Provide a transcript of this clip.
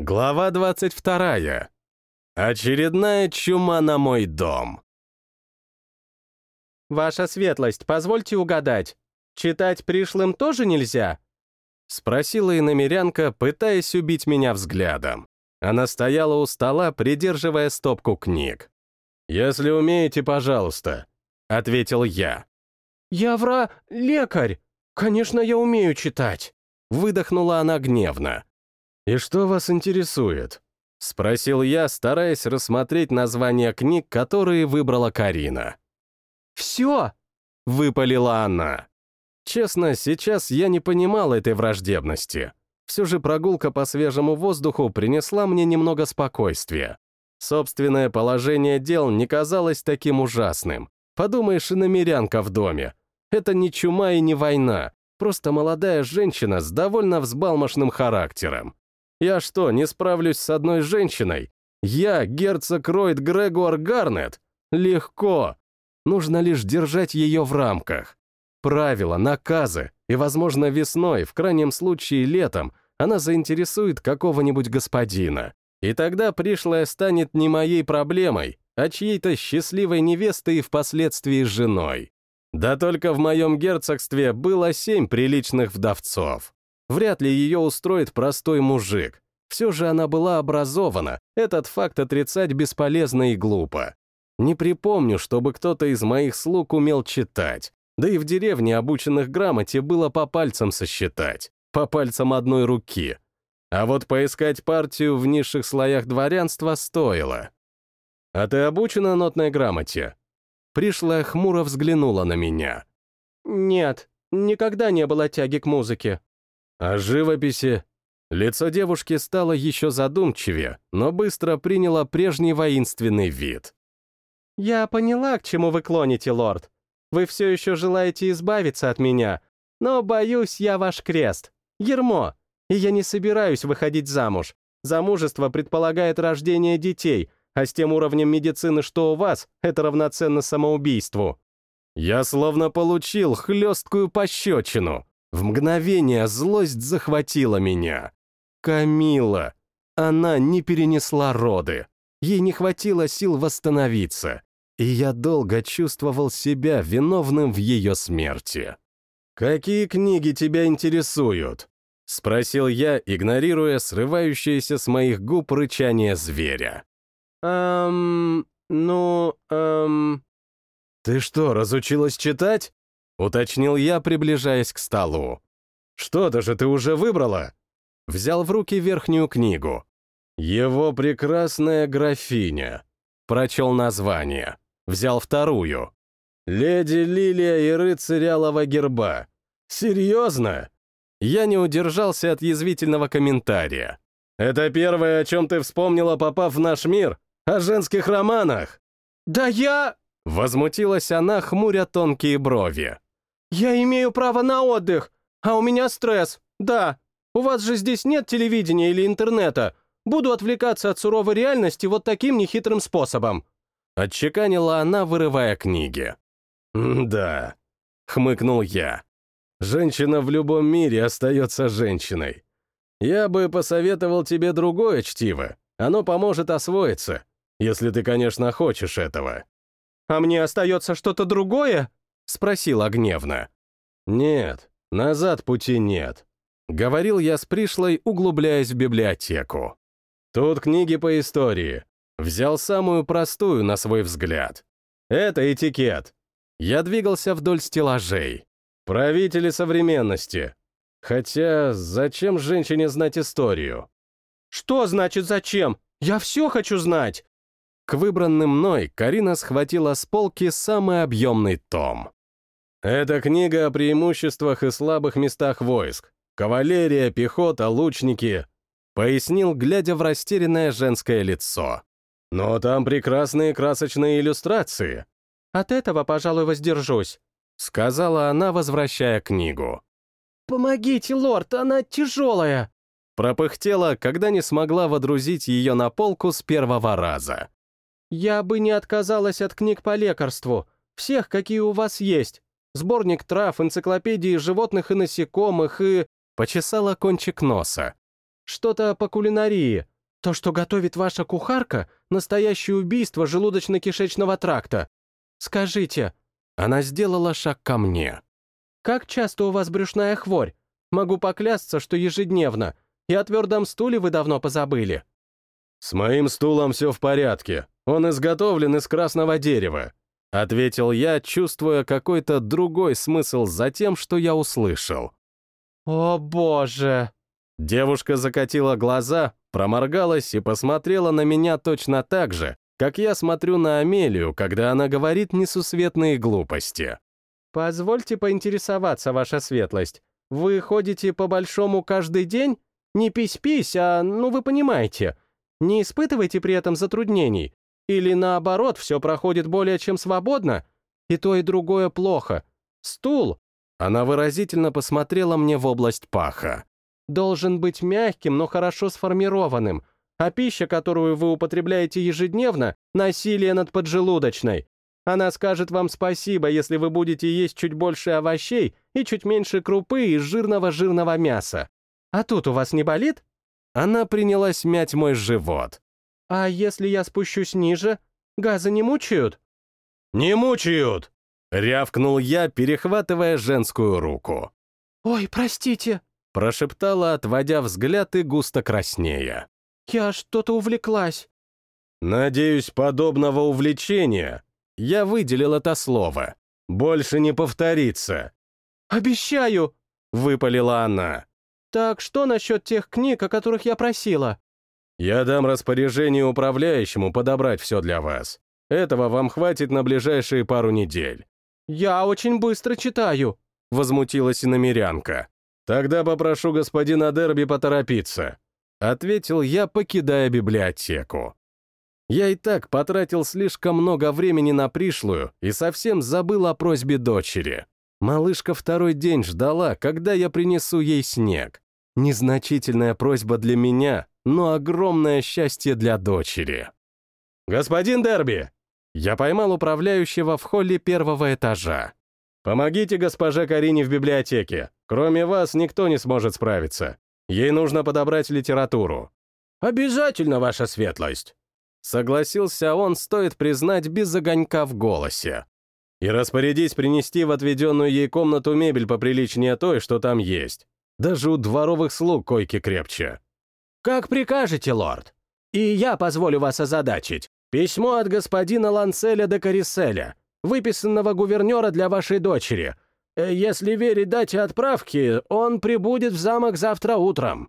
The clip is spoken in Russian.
Глава 22. Очередная чума на мой дом. «Ваша светлость, позвольте угадать. Читать пришлым тоже нельзя?» Спросила иномерянка, пытаясь убить меня взглядом. Она стояла у стола, придерживая стопку книг. «Если умеете, пожалуйста», — ответил я. «Я вра... лекарь. Конечно, я умею читать», — выдохнула она гневно. «И что вас интересует?» — спросил я, стараясь рассмотреть названия книг, которые выбрала Карина. «Все!» — выпалила она. Честно, сейчас я не понимал этой враждебности. Все же прогулка по свежему воздуху принесла мне немного спокойствия. Собственное положение дел не казалось таким ужасным. Подумаешь, и намерянка в доме. Это не чума и не война, просто молодая женщина с довольно взбалмошным характером. Я что, не справлюсь с одной женщиной? Я, герцог Ройд Грегор Гарнет? Легко. Нужно лишь держать ее в рамках. Правила, наказы, и, возможно, весной, в крайнем случае летом, она заинтересует какого-нибудь господина. И тогда пришлая станет не моей проблемой, а чьей-то счастливой невестой и впоследствии женой. Да только в моем герцогстве было семь приличных вдовцов. Вряд ли ее устроит простой мужик. Все же она была образована, этот факт отрицать бесполезно и глупо. Не припомню, чтобы кто-то из моих слуг умел читать. Да и в деревне обученных грамоте было по пальцам сосчитать, по пальцам одной руки. А вот поискать партию в низших слоях дворянства стоило. «А ты обучена нотной грамоте?» Пришлая хмуро взглянула на меня. «Нет, никогда не было тяги к музыке», а живописи? Лицо девушки стало еще задумчивее, но быстро приняло прежний воинственный вид. «Я поняла, к чему вы клоните, лорд. Вы все еще желаете избавиться от меня, но, боюсь, я ваш крест. Ермо. И я не собираюсь выходить замуж. Замужество предполагает рождение детей, а с тем уровнем медицины, что у вас, это равноценно самоубийству». Я словно получил хлесткую пощечину. В мгновение злость захватила меня. Камила. Она не перенесла роды. Ей не хватило сил восстановиться. И я долго чувствовал себя виновным в ее смерти. «Какие книги тебя интересуют?» — спросил я, игнорируя срывающееся с моих губ рычание зверя. «Эм... ну... эм...» «Ты что, разучилась читать?» — уточнил я, приближаясь к столу. «Что-то же ты уже выбрала?» Взял в руки верхнюю книгу. «Его прекрасная графиня». Прочел название. Взял вторую. «Леди Лилия и рыцарь Алого Герба». «Серьезно?» Я не удержался от язвительного комментария. «Это первое, о чем ты вспомнила, попав в наш мир? О женских романах?» «Да я...» Возмутилась она, хмуря тонкие брови. «Я имею право на отдых, а у меня стресс, да. У вас же здесь нет телевидения или интернета. Буду отвлекаться от суровой реальности вот таким нехитрым способом». Отчеканила она, вырывая книги. «Да», — хмыкнул я. «Женщина в любом мире остается женщиной. Я бы посоветовал тебе другое чтиво. Оно поможет освоиться, если ты, конечно, хочешь этого». «А мне остается что-то другое?» — спросила гневно. «Нет, назад пути нет», — говорил я с пришлой, углубляясь в библиотеку. «Тут книги по истории. Взял самую простую на свой взгляд. Это этикет. Я двигался вдоль стеллажей. Правители современности. Хотя, зачем женщине знать историю? Что значит зачем? Я все хочу знать. К выбранным мной Карина схватила с полки самый объемный том. Это книга о преимуществах и слабых местах войск. Кавалерия, пехота, лучники. Пояснил, глядя в растерянное женское лицо. Но там прекрасные красочные иллюстрации. От этого, пожалуй, воздержусь, сказала она, возвращая книгу. «Помогите, лорд, она тяжелая!» Пропыхтела, когда не смогла водрузить ее на полку с первого раза. «Я бы не отказалась от книг по лекарству, всех, какие у вас есть. Сборник трав, энциклопедии животных и насекомых и... Почесала кончик носа. Что-то по кулинарии. То, что готовит ваша кухарка, настоящее убийство желудочно-кишечного тракта. Скажите, она сделала шаг ко мне. Как часто у вас брюшная хворь? Могу поклясться, что ежедневно. И о твердом стуле вы давно позабыли. С моим стулом все в порядке. Он изготовлен из красного дерева. Ответил я, чувствуя какой-то другой смысл за тем, что я услышал. «О, боже!» Девушка закатила глаза, проморгалась и посмотрела на меня точно так же, как я смотрю на Амелию, когда она говорит несусветные глупости. «Позвольте поинтересоваться, ваша светлость. Вы ходите по-большому каждый день? Не пись-пись, а, ну вы понимаете. Не испытывайте при этом затруднений. Или наоборот, все проходит более чем свободно? И то, и другое плохо. Стул она выразительно посмотрела мне в область паха. «Должен быть мягким, но хорошо сформированным, а пища, которую вы употребляете ежедневно, насилие над поджелудочной. Она скажет вам спасибо, если вы будете есть чуть больше овощей и чуть меньше крупы и жирного-жирного мяса. А тут у вас не болит?» Она принялась мять мой живот. «А если я спущусь ниже, газы не мучают?» «Не мучают!» Рявкнул я, перехватывая женскую руку. «Ой, простите», — прошептала, отводя взгляд и густо краснея. «Я что-то увлеклась». «Надеюсь, подобного увлечения...» Я выделил это слово. «Больше не повторится». «Обещаю», — выпалила она. «Так что насчет тех книг, о которых я просила?» «Я дам распоряжение управляющему подобрать все для вас. Этого вам хватит на ближайшие пару недель. «Я очень быстро читаю», — возмутилась иномерянка. «Тогда попрошу господина Дерби поторопиться», — ответил я, покидая библиотеку. Я и так потратил слишком много времени на пришлую и совсем забыл о просьбе дочери. Малышка второй день ждала, когда я принесу ей снег. Незначительная просьба для меня, но огромное счастье для дочери. «Господин Дерби, я поймал управляющего в холле первого этажа. «Помогите госпоже Карине в библиотеке. Кроме вас никто не сможет справиться. Ей нужно подобрать литературу». «Обязательно, ваша светлость!» Согласился он, стоит признать, без огонька в голосе. «И распорядись принести в отведенную ей комнату мебель поприличнее той, что там есть. Даже у дворовых слуг койки крепче». «Как прикажете, лорд. И я позволю вас озадачить. Письмо от господина Ланцеля де Кариселя, выписанного гувернера для вашей дочери. Э, если верить дате отправки, он прибудет в замок завтра утром».